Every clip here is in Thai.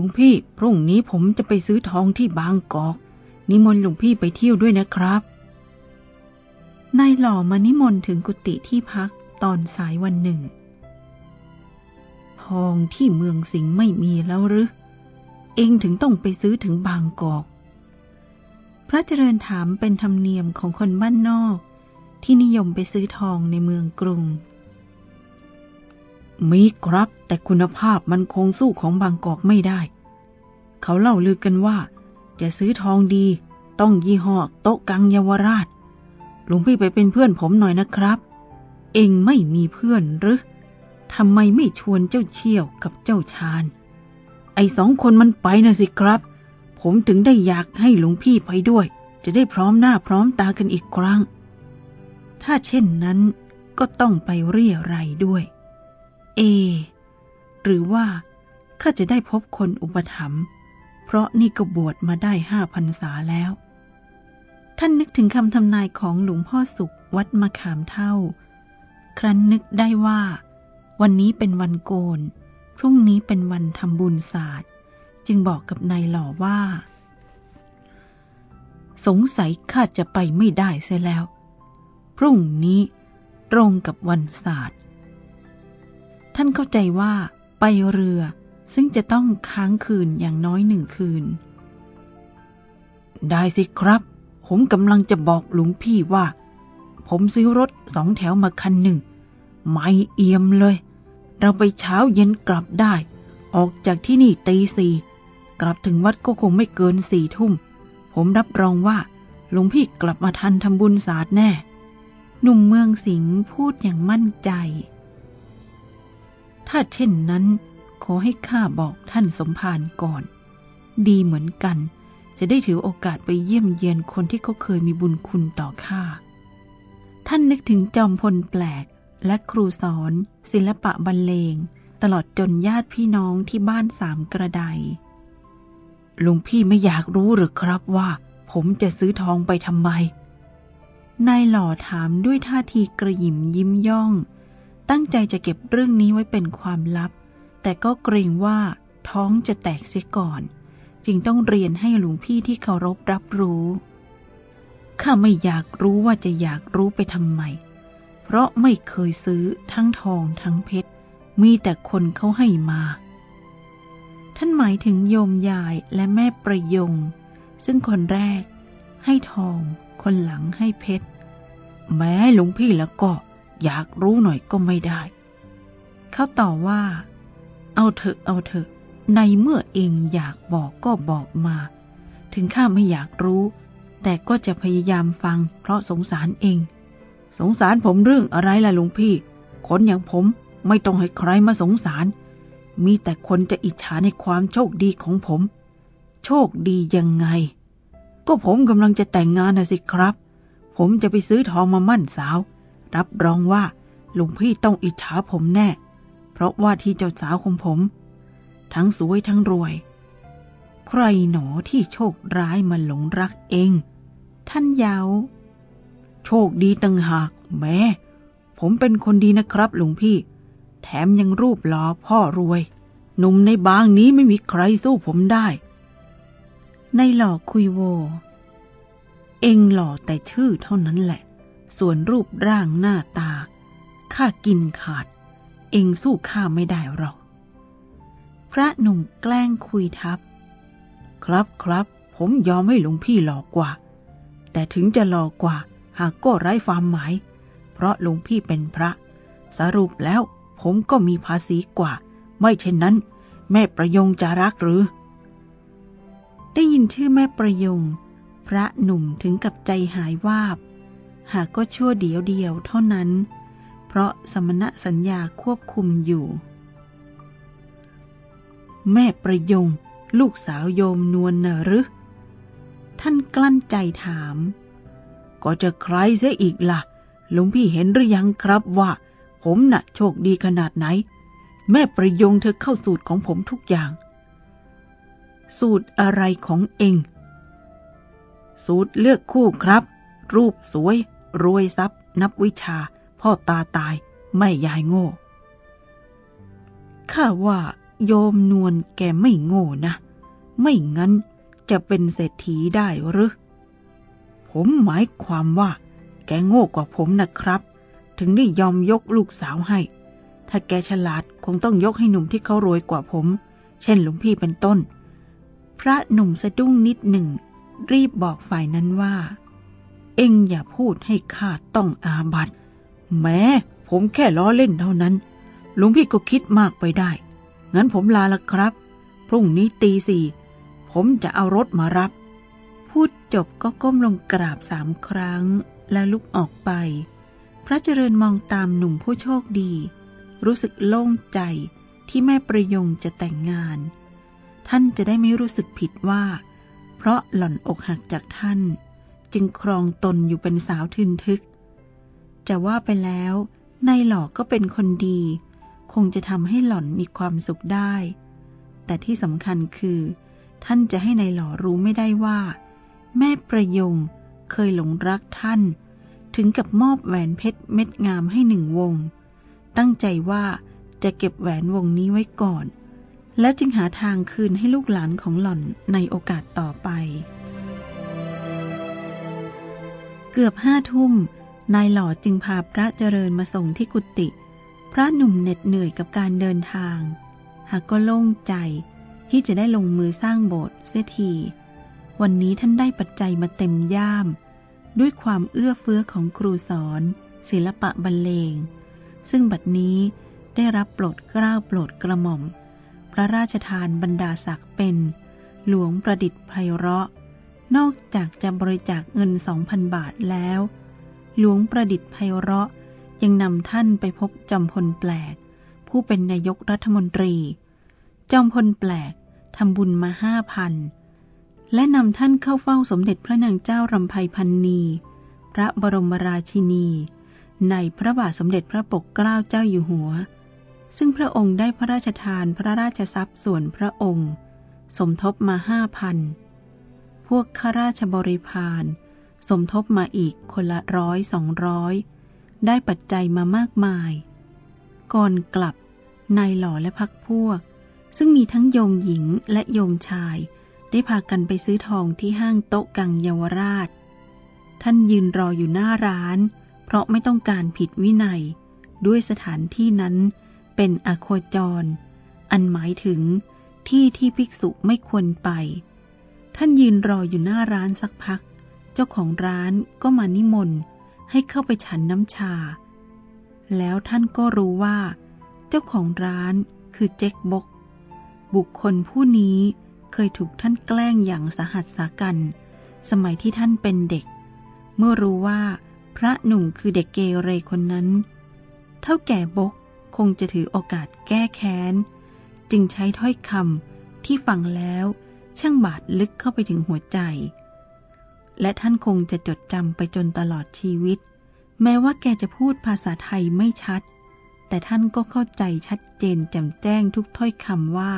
ลวงพี่ พรุ่งนี้ผมจะไปซื้อทองที่บางกอก นิมนต์หลวงพี่ไปเที่ยวด้วยนะครับนายหล่อมานิมนต์ถึงกุฏิที่พักตอนสายวันหนึ่ง ทองที่เมืองสิงห์ไม่มีแล้วหรือ เองถึงต้องไปซื้อถึงบางกอก พระเจริญถามเป็นธรรมเนียมของคนบ้านนอก ที่นิยมไปซื้อทองในเมืองกรุง มีครับ แต่คุณภาพมันคงสู้ของบางกอกไม่ได้ เขาเล่าลือกันว่า จะซื้อทองดี ต้องยี่ห้อโต๊ะกังเยาวราชลวงพี่ไปเป็นเพื่อนผมหน่อยนะครับ เองไม่มีเพื่อนหรือทำไมไม่ชวนเจ้าเชี่ยวกับเจ้าชาญไอ้สองคนมันไปนะสิครับ ผมถึงได้อยากให้หลวงพี่ไปด้วย จะได้พร้อมหน้าพร้อมตากันอีกครั้ง ถ้าเช่นนั้นก็ต้องไปเรียไรด้วย เอ หรือว่าข้าจะได้พบคนอุปถัมภ์เพราะนี่ก็บวชมาได้ห้าพรรษาแล้ว ท่านนึกถึงคำทำนายของหลวงพ่อสุขวัดมะขามเท่า ครั้นนึกได้ว่า วันนี้เป็นวันโกน พรุ่งนี้เป็นวันทำบุญศาสตร์ จึงบอกกับนายหล่อว่า สงสัยข้าจะไปไม่ได้เสียแล้ว พรุ่งนี้ตรงกับวันศาสตร์ ท่านเข้าใจว่าไปเรือซึ่งจะต้องค้างคืนอย่างน้อยหนึ่งคืน ได้สิครับ ผมกำลังจะบอกหลวงพี่ว่า ผมซื้อรถสองแถวมาคันหนึ่ง ไม่เอี่ยมเลย เราไปเช้าเย็นกลับได้ ออกจากที่นี่ตีสี่กลับถึงวัดก็คงไม่เกินสี่ทุ่ม ผมรับรองว่าหลวงพี่กลับมาทันทำบุญศาสตร์แน่ หนุ่มเมืองสิงห์พูดอย่างมั่นใจ ถ้าเช่นนั้น ขอให้ข้าบอกท่านสมภารก่อน ดีเหมือนกัน จะได้ถือโอกาสไปเยี่ยมเยียนคนที่เขาเคยมีบุญคุณต่อข้า ท่านนึกถึงจอมพลแปลกและครูสอน ศิลปะบรรเลง ตลอดจนญาติพี่น้องที่บ้านสามกระไดลวงพี่ไม่อยากรู้หรือครับว่า ผมจะซื้อทองไปทำไมนายหล่อถามด้วยท่าทีกระยิมยิ้มย่อง ตั้งใจจะเก็บเรื่องนี้ไว้เป็นความลับ แต่ก็เกรงว่าท้องจะแตกเสียก่อน จึงต้องเรียนให้หลวงพี่ที่เคารพรับรู้ข้าไม่อยากรู้ว่าจะอยากรู้ไปทำไม เพราะไม่เคยซื้อทั้งทองทั้งเพชร มีแต่คนเขาให้มา ท่านหมายถึงโยมยายและแม่ประยง ซึ่งคนแรกให้ทอง คนหลังให้เพชร แม้หลวงพี่แล้วก็ อยากรู้หน่อยก็ไม่ได้ เขาต่อว่า เอาเถอะเอาเถอะ ในเมื่อเองอยากบอกก็บอกมา ถึงข้าไม่อยากรู้ แต่ก็จะพยายามฟัง เพราะสงสารเอง สงสารผมเรื่องอะไรล่ะลวงพี่ คนอย่างผมไม่ต้องให้ใครมาสงสาร มีแต่คนจะอิจฉาในความโชคดีของผม โชคดียังไง ก็ผมกำลังจะแต่งงานนะสิครับ ผมจะไปซื้อทองมามั่นสาว รับรองว่าหลวงพี่ต้องอิจฉาผมแน่ เพราะว่าที่เจ้าสาวของผม ทั้งสวยทั้งรวย ใครหนอที่โชคร้ายมาหลงรักเอง ท่านยาวโชคดีตั้งหากแม้ผมเป็นคนดีนะครับหลวงพี่ แถมยังรูปหล่อพ่อรวย หนุ่มในบางนี้ไม่มีใครสู้ผมได้ ในหล่อคุยโว เองหล่อแต่ชื่อเท่านั้นแหละ ส่วนรูปร่างหน้าตา ข้ากินขาด เองสู้ข้าไม่ได้หรอก พระหนุ่มแกล้งคุยทับ ครับครับ ผมยอมให้หลวงพี่หลอกกว่า แต่ถึงจะหลอกกว่า หากก็ไร้ความหมาย เพราะหลวงพี่เป็นพระ สรุปแล้วผมก็มีภาษีกว่า ไม่เช่นนั้น แม่ประยงจะรักหรือ ได้ยินชื่อแม่ประยง พระหนุ่มถึงกับใจหายวาบ หากก็ชั่วเดียวเดียวเท่านั้น เพราะสมณสัญญาควบคุมอยู่ แม่ประยง ลูกสาวโยมนวลนะหรือท่านกลั้นใจถาม ก็จะใครเสียอีกละ่ะหลวงพี่เห็นหรือยังครับว่า ผมน่ะโชคดีขนาดไหน แม่ประยงเธอเข้าสูตรของผมทุกอย่าง สูตรอะไรของเอง สูตรเลือกคู่ครับ รูปสวย รวยทรัพย์ นับวิชา พ่อตาตาย ไม่ยายโง่ ข้าว่าโยมนวลแกไม่โง่นะ ไม่งั้นจะเป็นเศรษฐีได้หรือ ผมหมายความว่า แกโง่กว่าผมนะครับ ถึงได้ยอมยกลูกสาวให้ ถ้าแกฉลาดคงต้องยกให้หนุ่มที่เขารวยกว่าผม เช่นหลวงพี่เป็นต้น พระหนุ่มสะดุ้งนิดหนึ่ง รีบบอกฝ่ายนั้นว่า เอ็งอย่าพูดให้ข้าต้องอาบัตแม้ผมแค่ล้อเล่นเท่านั้นหลวงพี่ก็คิดมากไปได้ งั้นผมลาละครับ พรุ่งนี้ตีสี่ผมจะเอารถมารับ พูดจบก็ก้มลงกราบสามครั้ง แล้วลุกออกไป พระเจริญมองตามหนุ่มผู้โชคดี รู้สึกโล่งใจที่แม่ประยงจะแต่งงาน ท่านจะได้ไม่รู้สึกผิดว่า เพราะหล่อนอกหักจากท่าน จึงครองตนอยู่เป็นสาวทึนทึก จะว่าไปแล้วนายหล่อก็เป็นคนดี คงจะทำให้หล่อนมีความสุขได้ แต่ที่สำคัญคือ ท่านจะให้ในายหล่อรู้ไม่ได้ว่า แม่ประยงเคยหลงรักท่าน ถึงกับมอบแหวนเพชรเม็ดงามให้หนึ่งวง ตั้งใจว่าจะเก็บแหวนวงนี้ไว้ก่อน และจึงหาทางคืนให้ลูกหลานของหล่อนในโอกาสต่อไป เกือบห้าทุ่ม นายหล่อจึงพาพระเจริญมาส่งที่กุฏิพระหนุ่มเหน็ดเหนื่อยกับการเดินทาง หากก็โล่งใจที่จะได้ลงมือสร้างโบสถ์เสียที วันนี้ท่านได้ปัจจัยมาเต็มย่าม ด้วยความเอื้อเฟื้อของครูสอน ศิลปะบรรเลง ซึ่งบัดนี้ได้รับโปรดเกล้าโปรดกระหม่อม พระราชทานบรรดาศักดิ์เป็น หลวงประดิษฐ์ไพเราะ นอกจากจะบริจาคเงินสองพันบาทแล้ว หลวงประดิษฐ์ไพเราะยังนำท่านไปพบจอมพลแปลก ผู้เป็นนายกรัฐมนตรี จอมพลแปลกทำบุญมาห้าพันและนำท่านเข้าเฝ้าสมเด็จพระนางเจ้ารำไพพันนี พระบรมราชินี ในพระบาทสมเด็จพระปกเกล้าเจ้าอยู่หัว ซึ่งพระองค์ได้พระราชทานพระราชทรัพย์ส่วนพระองค์ สมทบมาห้าพัน วกข้าราชบริพารสมทบมาอีกคนละร้อยสองร้อยได้ปัจจัยมามากมาย ก่อนกลับนายหล่อและพักพวก ซึ่งมีทั้งโยมหญิงและโยมชาย ได้พากันไปซื้อทองที่ห้างโต๊ะกังเยาวราช ท่านยืนรออยู่หน้าร้าน เพราะไม่ต้องการผิดวินัย ด้วยสถานที่นั้นเป็นอโคจร อันหมายถึงที่ที่ภิกษุไม่ควรไป ท่านยืนรออยู่หน้าร้านสักพัก เจ้าของร้านก็มานิมนต์ให้เข้าไปฉันน้ำชา แล้วท่านก็รู้ว่า เจ้าของร้านคือเจ๊กบก บุคคลผู้นี้เคยถูกท่านแกล้งอย่างสหัสสากัน สมัยที่ท่านเป็นเด็ก เมื่อรู้ว่าพระหนุ่มคือเด็กเกเรคนนั้น เท่าแก่บกคงจะถือโอกาสแก้แค้น จึงใช้ถ้อยคำที่ฟังแล้ว ช่างบาดลึกเข้าไปถึงหัวใจ และท่านคงจะจดจำไปจนตลอดชีวิต แม้ว่าแกจะพูดภาษาไทยไม่ชัด แต่ท่านก็เข้าใจชัดเจนแจ่มแจ้งทุกถ้อยคำว่า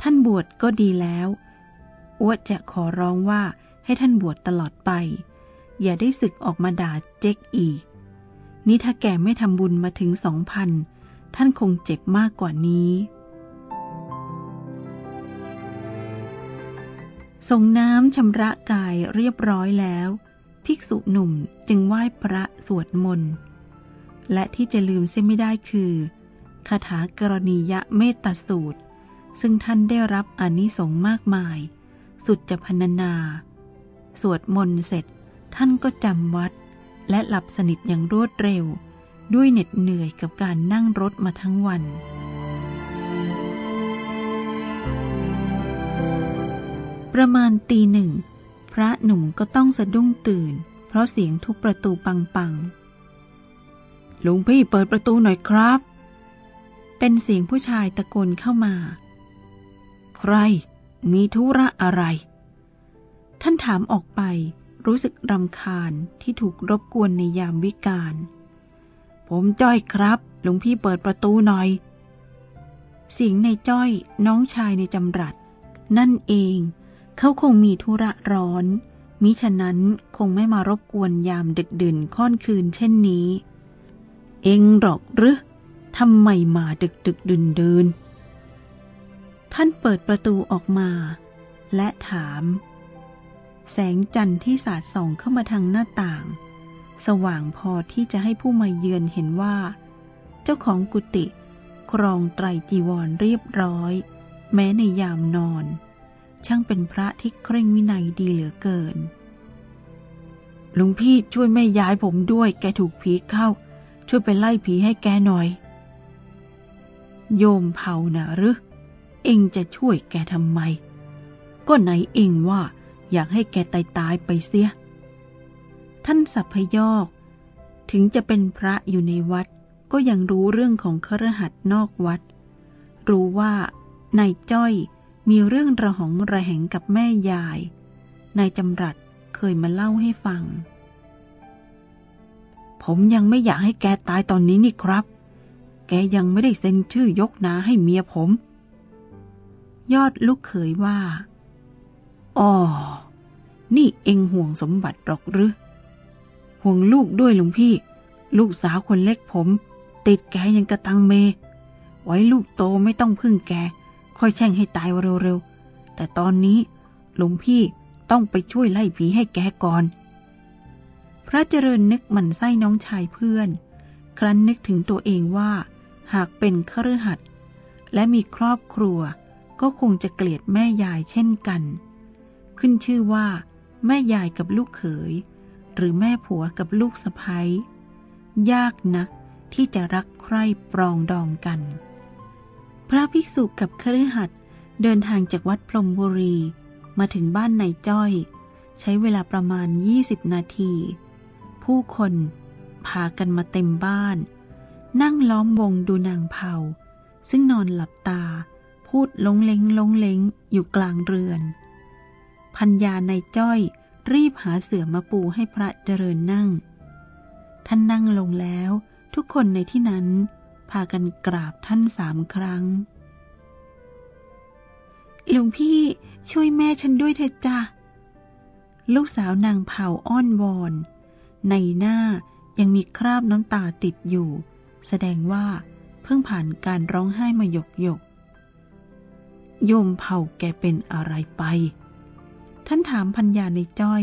ท่านบวชก็ดีแล้วอ้วจะขอร้องว่าให้ท่านบวชตลอดไป อย่าได้ศึกออกมาด่าเจ๊กอีก นี่ถ้าแกไม่ทำบุญมาถึงสองพันท่านคงเจ็บมากกว่านี้ ส่งน้ำชำระกายเรียบร้อยแล้ว ภิกษุหนุ่มจึงไหว้พระสวดมนต์ และที่จะลืมเส้นไม่ได้คือคาถากรณียะเมตตาสูตร ซึ่งท่านได้รับอนิสงส์มากมาย สุดจะพรรณนา สวดมนต์เสร็จท่านก็จำวัด และหลับสนิทอย่างรวดเร็ว ด้วยเหน็ดเหนื่อยกับการนั่งรถมาทั้งวัน ประมาณตีหนึ่ง พระหนุ่มก็ต้องสะดุ้งตื่น เพราะเสียงทุบประตูปังปังลุงพี่เปิดประตูหน่อยครับ เป็นเสียงผู้ชายตะโกนเข้ามา ใคร มีธุระอะไร ท่านถามออกไปรู้สึกรำคาญที่ถูกรบกวนในยามวิกาล ผมจ้อยครับลุงพี่เปิดประตูหน่อย เสียงในจ้อยน้องชายในจำรัด นั่นเอง เขาคงมีธุระร้อน มิฉะนั้นคงไม่มารบกวนยามดึกดื่นค่อนคืนเช่นนี้ เองหรอกหรือทำไมมาดึกดึกดื่นดื่นท่านเปิดประตูออกมา และถาม แสงจันทร์ที่สาดส่องเข้ามาทางหน้าต่าง สว่างพอที่จะให้ผู้มาเยือนเห็นว่า เจ้าของกุฏิครองไตรจีวรเรียบร้อย แม้ในยามนอน ช่างเป็นพระที่เคร่งวินัยดีเหลือเกิน ลุงพี่ช่วยแม่ย้ายผมด้วย แกถูกผีเข้า ช่วยไปไล่ผีให้แกหน่อย โยมเผานะหรือเองจะช่วยแกทำไม ก็ไหนเองว่าอยากให้แกตายตายไปเสีย ท่านสัพพยอก ถึงจะเป็นพระอยู่ในวัด ก็ยังรู้เรื่องของครหัสนอกวัด รู้ว่านายจ้อย มีเรื่องระหองระแหงกับแม่ยาย นายจำรัดเคยมาเล่าให้ฟัง ผมยังไม่อยากให้แกตายตอนนี้นี่ครับ แกยังไม่ได้เซ็นชื่อยกนาให้เมียผม ยอดลูกเขยว่า อ๋อ นี่เองห่วงสมบัติหรอกหรือ ห่วงลูกด้วยหลวงพี่ ลูกสาวคนเล็กผม ติดแกยังกระตังเม ไว้ลูกโตไม่ต้องพึ่งแก ค่อยแช่งให้ตายเร็วๆ แต่ตอนนี้หลวงพี่ต้องไปช่วยไล่ผีให้แกก่อน พระเจริญนึกหมันไส้น้องชายเพื่อน ครั้นนึกถึงตัวเองว่าหากเป็นคฤหัสถ์และมีครอบครัว ก็คงจะเกลียดแม่ยายเช่นกัน ขึ้นชื่อว่า แม่ยายกับลูกเขย หรือแม่ผัวกับลูกสะพ้ยยากนักที่จะรักใคร่ปรองดองกัน พระภิกษุกับเคฤหัสถ์เดินทางจากวัดพรมบุรี มาถึงบ้านนายจ้อย ใช้เวลาประมาณ 20 นาที ผู้คนพากันมาเต็มบ้าน นั่งล้อมวงดูนางเผา ซึ่งนอนหลับตา พูดลงเล้งลงเล้งอยู่กลางเรือน พัญญานายจ้อยรีบหาเสื่อมาปูให้พระเจริญนั่ง ท่านนั่งลงแล้ว ทุกคนในที่นั้น พากันกราบท่านสามครั้ง หลวงพี่ช่วยแม่ฉันด้วยเถอะจ้ะ ลูกสาวนางเผาอ้อนวอน ในหน้ายังมีคราบน้ำตาติดอยู่ แสดงว่าเพิ่งผ่านการร้องไห้มาหยกหยก โยมเผาแกเป็นอะไรไป ท่านถามพัญญาในจ้อย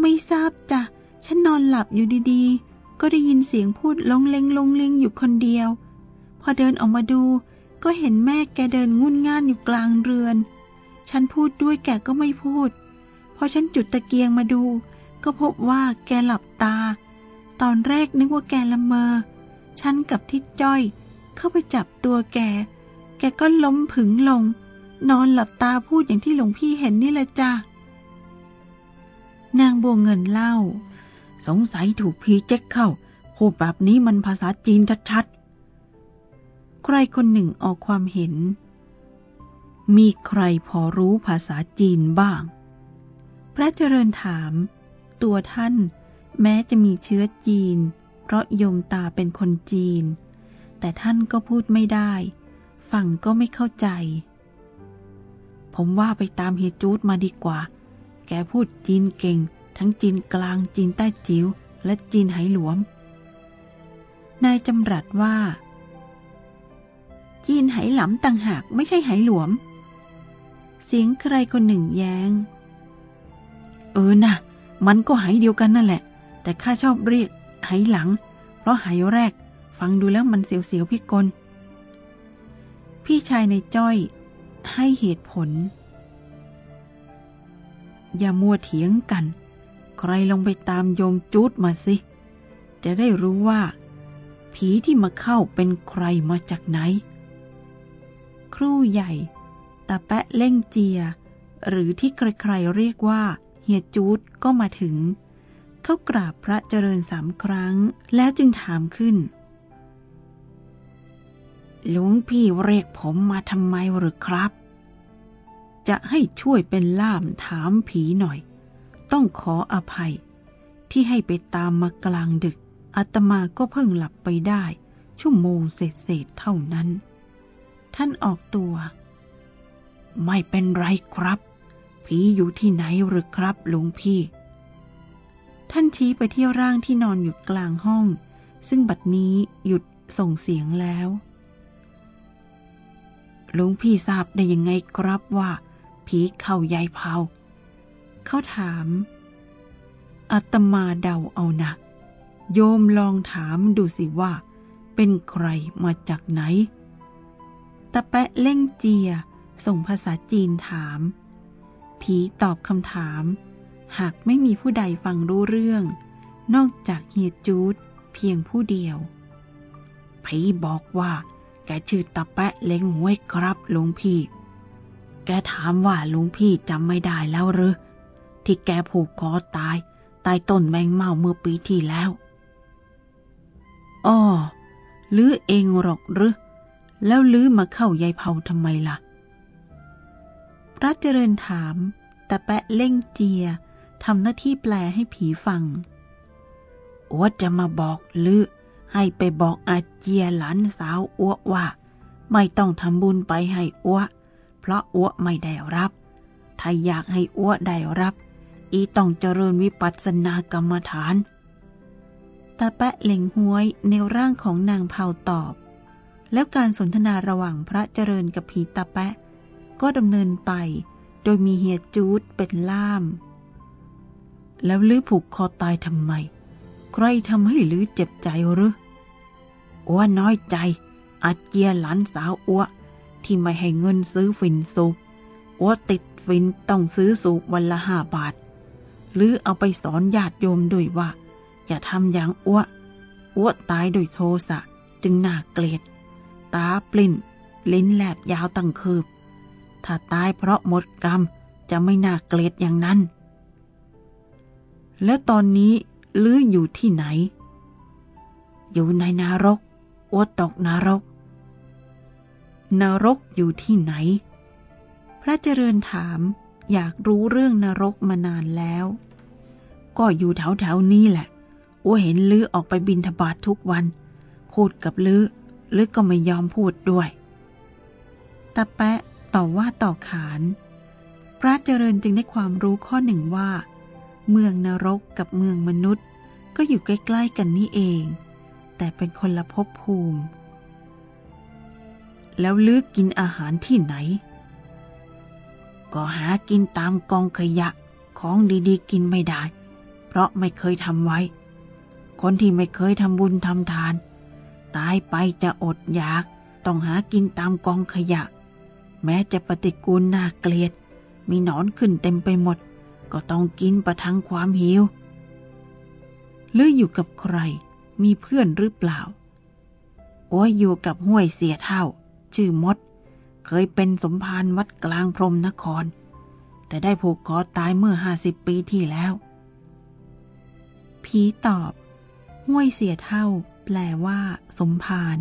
ไม่ทราบจ้ะ ฉันนอนหลับอยู่ดีๆ ก็ได้ยินเสียงพูดลงเลงลงเลงอยู่คนเดียว พอเดินออกมาดู ก็เห็นแม่แกเดินงุ่นง่านอยู่กลางเรือน ฉันพูดด้วยแกก็ไม่พูด พอฉันจุดตะเกียงมาดู ก็พบว่าแกหลับตา ตอนแรกนึกว่าแกละเมอ ฉันกับทิดจ้อย เข้าไปจับตัวแก แกก็ล้มผึงลง นอนหลับตาพูดอย่างที่หลวงพี่เห็นนี่แหละจ้ะนางบัวเงินเล่า สงสัยถูกพีเจ๊กเข้า พูดแบบนี้มันภาษาจีนชัดๆ ใครคนหนึ่งออกความเห็น มีใครพอรู้ภาษาจีนบ้าง พระเจริญถาม ตัวท่านแม้จะมีเชื้อจีน เพราะโยมตาเป็นคนจีน แต่ท่านก็พูดไม่ได้ ฟังก็ไม่เข้าใจ ผมว่าไปตามเฮียจูดมาดีกว่า แกพูดจีนเก่ง ทั้งจีนกลางจีนใต้จิ๋วและจีนไหหลวม นายจำรัดว่า จีนไหหลำต่างหากไม่ใช่ไหหลวม เสียงใครคนหนึ่งแยง้ง เออนะมันก็ไหเดียวกันนั่นแหละ แต่ข้าชอบเรียกไหหลัง เพราะไหแรก ฟังดูแล้วมันเสียวๆพี่กล พี่ชายในจ้อยให้เหตุผลอย่ามัวเถียงกัน ใครลงไปตามโยมจูดมาสิ จะได้รู้ว่า ผีที่มาเข้าเป็นใครมาจากไหน ครูใหญ่ตาแปะเล่งเจีย หรือที่ใครๆเรียกว่าเฮียจูดก็มาถึง เขากราบพระเจริญสามครั้งแล้วจึงถามขึ้นหลวงพี่เรียกผมมาทำไมหรือครับ จะให้ช่วยเป็นล่ามถามผีหน่อย ต้องขออภัย ที่ให้ไปตามมากลางดึกอาตมาก็เพิ่งหลับไปได้ ชั่วโมงเศษเท่านั้น ท่านออกตัว ไม่เป็นไรครับ ผีอยู่ที่ไหนหรือครับหลวงพี่ ท่านชี้ไปที่ร่างที่นอนอยู่กลางห้อง ซึ่งบัดนี้หยุดส่งเสียงแล้วลุงพี่ทราบได้ยังไงครับว่า ผีเข้ายายเผา เขาถามอาตมาเดาเอานะโยมลองถามดูสิว่า เป็นใครมาจากไหนตะแปะเล่งเจีย ส่งภาษาจีนถาม ผีตอบคำถาม หากไม่มีผู้ใดฟังรู้เรื่อง นอกจากเฮียจูดเพียงผู้เดียว ผีบอกว่า แกชื่อตะแปะเล้งหวยครับลุงพี่ แกถามว่าลุงพี่จำไม่ได้แล้วหรือ ที่แกผูกคอตายใต้ต้นแมงเมาเมื่อปีที่แล้วอ้อลือเองหรอกหรือแล้วลือมาเข้ายายเผาทำไมละ่ะ พระเจริญถาม แต่แปะเล่งเจียทำหน้าที่แปลให้ผีฟังอัวจะมาบอกลือ ให้ไปบอกอาเจียหลานสาวอัวว่า ไม่ต้องทำบุญไปให้อัว เพราะอัวไม่ได้รับ ถ้าอยากให้อัวได้รับ อีต้องเจริญวิปัสสนากรรมฐาน ตาแปะเหล่งห้วยในร่างของนางเผาตอบ แล้วการสนทนาระหว่างพระเจริญกับผีตาแปะ ก็ดำเนินไปโดยมีเฮียจูดเป็นล่าม แล้วลื้อผูกคอตายทำไม ใครทำให้ลื้อเจ็บใจหรืออ้วน้อยใจอาเจียหลานสาวอ้วที่ไม่ให้เงินซื้อฟินสูบอ้วติดฟินต้องซื้อสูบวันละห้าบาท หรือเอาไปสอนญาติโยมด้วยว่า อย่าทำอย่างอ้วอ้วตายโดยโทสะจึงน่าเกลียด ตาปลิ้น ลิ้นแหลบยาวตั้งคืบ ถ้าตายเพราะหมดกรรมจะไม่น่าเกลียดอย่างนั้น แล้วตอนนี้ลืออยู่ที่ไหน อยู่ในนรกอ้วตกนรก นรกอยู่ที่ไหน พระเจริญถามอยากรู้เรื่องนรกมานานแล้ว ก็อยู่แถวแถวนี้แหละอ้วเห็นลือออกไปบินทบาททุกวัน พูดกับลือลือก็ไม่ยอมพูดด้วยตาแปะต่อว่าต่อขาน พระเจริญจึงได้ความรู้ข้อหนึ่งว่า เมืองนรกกับเมืองมนุษย์ ก็อยู่ใกล้ๆกันนี่เอง แต่เป็นคนละภพภูมิ แล้วลือกินอาหารที่ไหน ก็หากินตามกองขยะของดีๆ กินไม่ได้ เพราะไม่เคยทำไว้ คนที่ไม่เคยทำบุญทำทาน ตายไปจะอดอยาก ต้องหากินตามกองขยะ แม้จะปฏิกูลน่าเกลียด มีหนอนขึ้นเต็มไปหมด ก็ต้องกินประทังความหิวหรืออยู่กับใคร มีเพื่อนหรือเปล่า โอ้ยอยู่กับห้วยเสียเท่า ชื่อมด เคยเป็นสมภารวัดกลางพรมนคร แต่ได้ผูกคอตายเมื่อห้าสิบปีที่แล้ว ผีตอบ ห้วยเสียเท่า แปลว่า สมภาร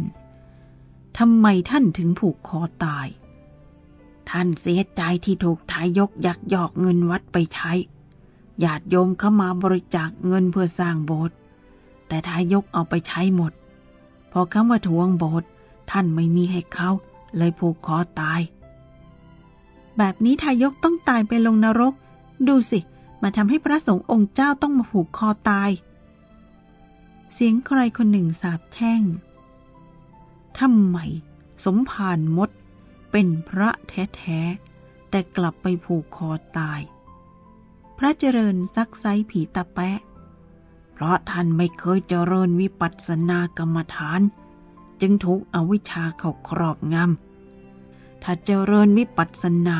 ทำไมท่านถึงผูกคอตาย ท่านเสียใจที่ถูกทายกยักยอกเงินวัดไปใช้ญาติโยมเข้ามาบริจาคเงินเพื่อสร้างโบสถ์แต่ทายกเอาไปใช้หมด พอเขามาทวงโบสถ์ท่านไม่มีให้เขา เลยผูกคอตาย แบบนี้ทายกต้องตายไปลงนรก ดูสิ มาทำให้พระสงฆ์องค์เจ้าต้องมาผูกคอตาย เสียงใครคนหนึ่งสาบแช่งทำไมสมภารมดเป็นพระแท้ๆ แต่กลับไปผูกคอตาย พระเจริญซักไซผีตะแปะ เพราะท่านไม่เคยเจริญวิปัสสนากรรมฐาน จึงถูกอวิชชาเขาครอบงำถ้าเจริญวิปัสสนา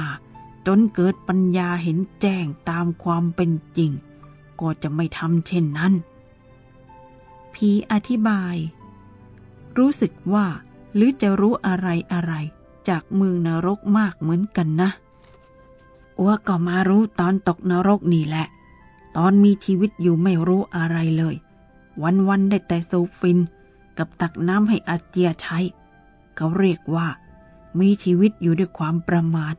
จนเกิดปัญญาเห็นแจ้งตามความเป็นจริง ก็จะไม่ทำเช่นนั้น ผีอธิบาย รู้สึกว่าหรือจะรู้อะไรอะไร จากเมืองนรกมากเหมือนกันนะอัวก็มารู้ตอนตกนรกนี่แหละ ตอนมีชีวิตอยู่ไม่รู้อะไรเลย วันๆได้แต่สูบฟินกับตักน้ำให้อาเจียใช้ เขาเรียกว่า มีชีวิตอยู่ด้วยความประมาท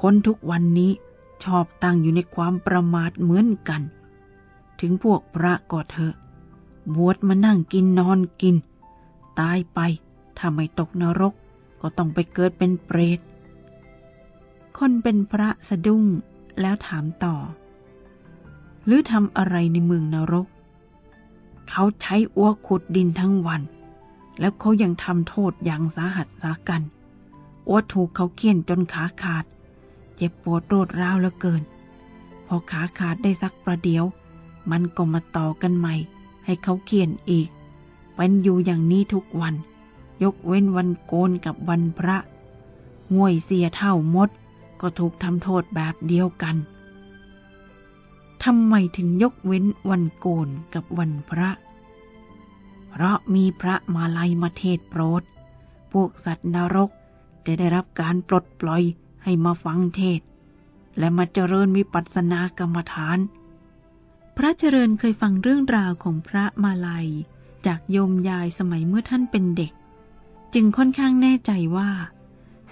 คนทุกวันนี้ชอบตั้งอยู่ในความประมาทเหมือนกัน ถึงพวกพระก็เถอะ บวชมานั่งกินนอนกิน ตายไปถ้าไม่ตกนรกก็ต้องไปเกิดเป็นเปรต คนเป็นพระสะดุ้งแล้วถามต่อ หรือทำอะไรในเมืองนรก เขาใช้อ้วกขุดดินทั้งวัน แล้วเขายังทำโทษอย่างสาหัสสากันอ้วถูกเขาเคี่ยนจนขาขาด จ็บปวดโรดร้าวเหลือเกิน พอขาขาดได้สักประเดี๋ยว มันก็มาต่อกันใหม่ ให้เขาเคี่ยนอีก เป็นอยู่อย่างนี้ทุกวัน ยกเว้นวันโกนกับวันพระง่วยเสียเท่ามด ก็ถูกทำโทษแบบเดียวกันทำไมถึงยกเว้นวันโกนกับวันพระ เพราะมีพระมาลัยมาเทศโปรด พวกสัตว์นรกจะได้รับการปลดปล่อย ให้มาฟังเทศ และมาเจริญวิปัสสนากรรมฐาน พระเจริญเคยฟังเรื่องราวของพระมาลัย จากโยมยายสมัยเมื่อท่านเป็นเด็ก จึงค่อนข้างแน่ใจว่า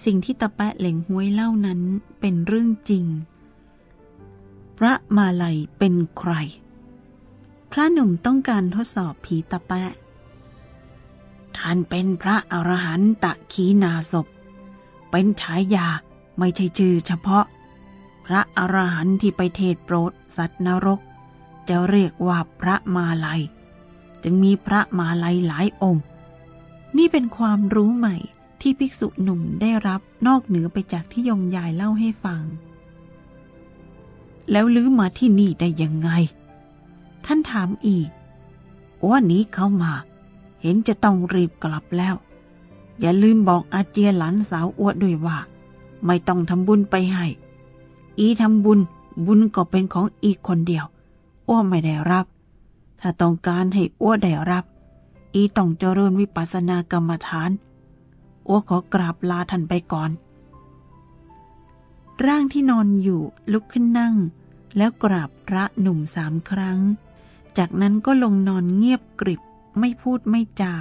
สิ่งที่ตะแปะเหล่งห้วยเล่านั้นเป็นเรื่องจริง พระมาลัยเป็นใคร พระหนุ่มต้องการทดสอบผีตะแปะท่านเป็นพระอรหันตะขีนาศพ เป็นฉายา ไม่ใช่ชื่อเฉพาะ พระอรหันต์ที่ไปเทศโปรดสัตว์นรก จะเรียกว่าพระมาลัย จึงมีพระมาลัยหลายองค์ นี่เป็นความรู้ใหม่ที่ภิกษุหนุ่มได้รับนอกเหนือไปจากที่ยมยายเล่าให้ฟัง แล้วลื้อมาที่นี่ได้ยังไง ท่านถามอีกวันนี้เขามา เห็นจะต้องรีบกลับแล้ว อย่าลืมบอกอาเจียหลานสาวอวดด้วยว่า ไม่ต้องทำบุญไปให้ อีทำบุญ บุญก็เป็นของอีกคนเดียว อ้วไม่ได้รับ ถ้าต้องการให้อ้วได้รับ อีต้องเจริญวิปัสสนากรรมฐาน อ้วขอกราบลาท่านไปก่อน ร่างที่นอนอยู่ลุกขึ้นนั่ง แล้วกราบพระหนุ่มสามครั้ง จากนั้นก็ลงนอนเงียบกริบไม่พูดไม่จา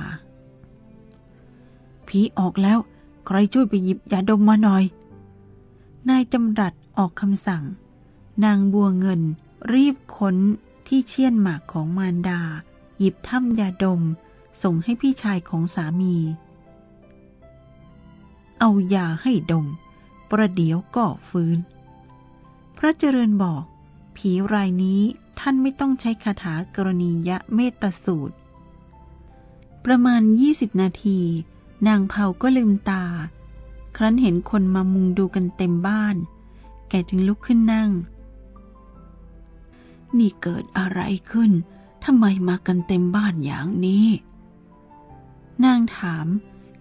ผีออกแล้ว ใครช่วยไปหยิบยาดมมาหน่อย นายจำรัดออกคำสั่ง นางบัวเงินรีบค้นที่เชี่ยนหมากของมารดา หยิบถ้ำยาดม ส่งให้พี่ชายของสามี เอายาให้ดม ประเดี๋ยวก็ฟื้น พระเจริญบอก ผีรายนี้ท่านไม่ต้องใช้คาถากรณียะเมตสูตร ประมาณ 20 นาที นางเผาก็ลืมตา ครั้นเห็นคนมามุงดูกันเต็มบ้าน แกจึงลุกขึ้นนั่ง นี่เกิดอะไรขึ้นทำไมมากันเต็มบ้านอย่างนี้ นางถาม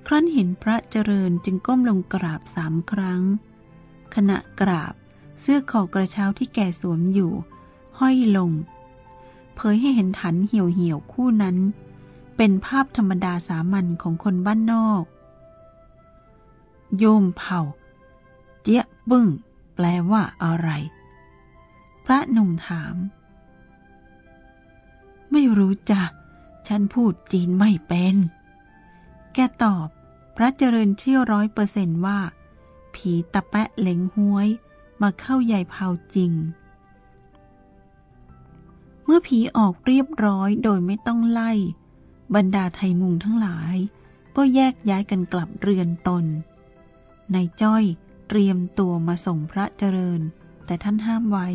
ครั้นเห็นพระเจริญจึงก้มลงกราบสามครั้ง ขณะกราบเสื้อคอกระเช้าที่แกสวมอยู่ ห้อยลง เผยให้เห็นถันเหี่ยวเหี่ยวคู่นั้น เป็นภาพธรรมดาสามัญของคนบ้านนอก โยมเผ่า เจี๊ยบึ้ง แปลว่าอะไร พระหนุ่มถาม ไม่รู้จ้ะ ฉันพูดจีนไม่เป็น แกตอบ พระเจริญเชื่อร้อยเปอร์เซนว่า ผีตะแปะเหลงห้วย มาเข้าใหญ่เผาจริง เมื่อผีออกเรียบร้อยโดยไม่ต้องไล่ บรรดาไทยมุงทั้งหลายก็แยกย้ายกันกลับเรือนตน นายจ้อยเตรียมตัวมาส่งพระเจริญ แต่ท่านห้ามไว้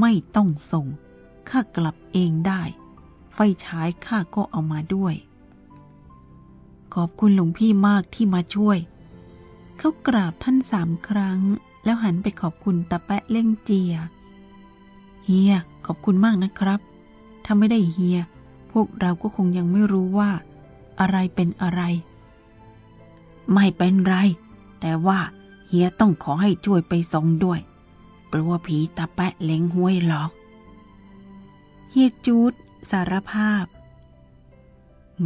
ไม่ต้องส่ง ข้ากลับเองได้ ไฟฉายข้าก็เอามาด้วย ขอบคุณหลวงพี่มากที่มาช่วย เขากราบท่านสามครั้ง แล้วหันไปขอบคุณตาแปะเล่งเจีย เฮีย ขอบคุณมากนะครับถ้าไม่ได้เฮีย พวกเราก็คงยังไม่รู้ว่า อะไรเป็นอะไร ไม่เป็นไร แต่ว่าเฮียต้องขอให้ช่วยไปส่งด้วยกลัวผีตาแปะเล็งห้วยหรอก เฮียจูดสารภาพ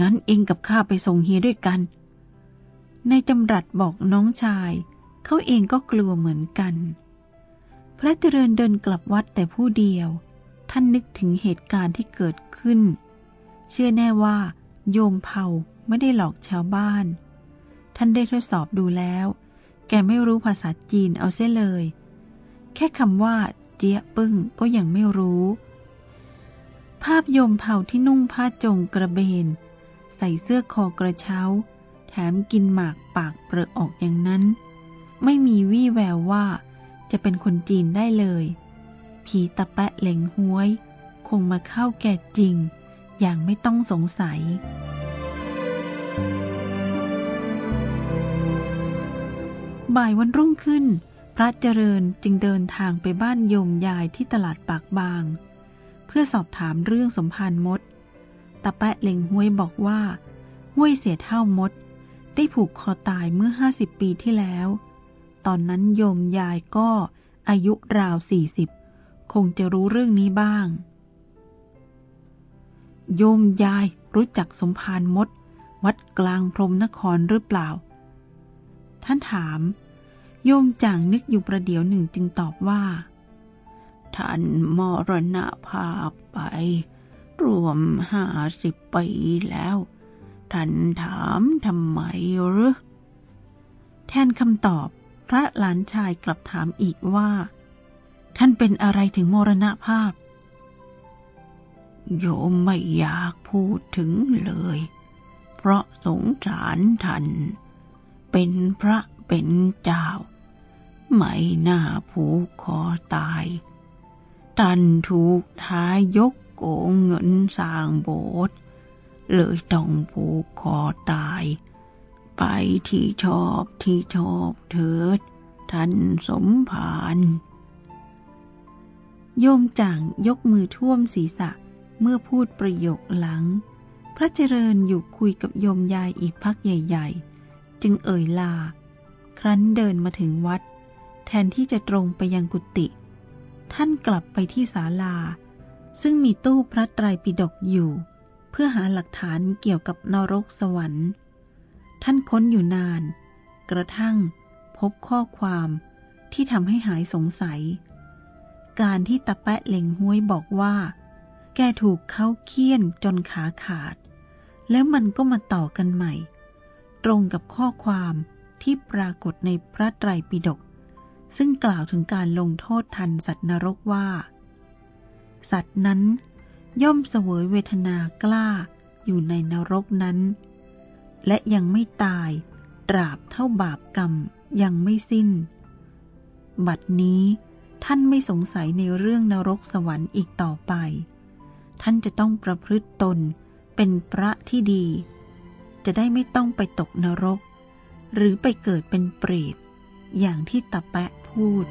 งั้นเองกับข้าไปส่งเฮียด้วยกัน ในจำรัดบอกน้องชาย เขาเองก็กลัวเหมือนกัน พระเจริญเดินกลับวัดแต่ผู้เดียว ท่านนึกถึงเหตุการณ์ที่เกิดขึ้น เชื่อแน่ว่า โยมเผาไม่ได้หลอกชาวบ้าน ท่านได้ทดสอบดูแล้ว แกไม่รู้ภาษาจีนเอาเสียเลย แค่คำว่า เจี๊ยปึ้งก็ยังไม่รู้ ภาพยมเผาที่นุ่งผ้าจงกระเบน ใส่เสื้อคอกระเช้า แถมกินหมากปากเปรอะออกอย่างนั้น ไม่มีวี่แววว่าจะเป็นคนจีนได้เลย ผีตะแปะเหลงห้วย คงมาเข้าแก่จริง อย่างไม่ต้องสงสัย บ่ายวันรุ่งขึ้น พระเจริญจึงเดินทางไปบ้านโยมยายที่ตลาดปากบาง เพื่อสอบถามเรื่องสมภารมดตาแปะเล็งห้วยบอกว่า ห้วยเสียเท่ามด ได้ผูกคอตายเมื่อห้าสิบปีที่แล้ว ตอนนั้นโยมยายก็อายุราวสี่สิบคงจะรู้เรื่องนี้บ้าง โยมยายรู้จักสมภารมด วัดกลางพรมนครหรือเปล่า ท่านถาม โยมจ่างนึกอยู่ประเดี๋ยวหนึ่งจึงตอบว่า ท่านมรณภาพไป รวมห้าสิบปีแล้ว ท่านถามทำไมหรือแทนคำตอบ พระหลานชายกลับถามอีกว่า ท่านเป็นอะไรถึงมรณภาพ โยมไม่อยากพูดถึงเลย เพราะสงสารท่านเป็นพระเป็นเจ้า ไม่น่าผูกคอตายท่านถูกท้ายกโกงเงินสร้างโบสถ์เลยต้องผูกคอตาย ไปที่ชอบที่ชอบเถิด ท่านสมภารโยมจ่างยกมือท่วมศีรษะเมื่อพูดประโยคหลัง พระเจริญอยู่คุยกับโยมยายอีกพักใหญ่ ๆ จึงเอ่ยลา ครั้นเดินมาถึงวัด แทนที่จะตรงไปยังกุฏิท่านกลับไปที่ศาลา ซึ่งมีตู้พระไตรปิฎกอยู่ เพื่อหาหลักฐานเกี่ยวกับนรกสวรรค์ ท่านค้นอยู่นาน กระทั่งพบข้อความที่ทำให้หายสงสัย การที่ตะแปะเล็งห้วยบอกว่า แกถูกเขาเคี่ยนจนขาขาด แล้วมันก็มาต่อกันใหม่ ตรงกับข้อความที่ปรากฏในพระไตรปิฎก ซึ่งกล่าวถึงการลงโทษทันสัตว์นรกว่า สัตว์นั้นย่อมเสวยเวทนากล้าอยู่ในนรกนั้น และยังไม่ตายตราบเท่าบาปกรรมยังไม่สิ้น บัดนี้ท่านไม่สงสัยในเรื่องนรกสวรรค์อีกต่อไป ท่านจะต้องประพฤติตนเป็นพระที่ดี จะได้ไม่ต้องไปตกนรก หรือไปเกิดเป็นเปรตอย่างที่ตะแปะ พูด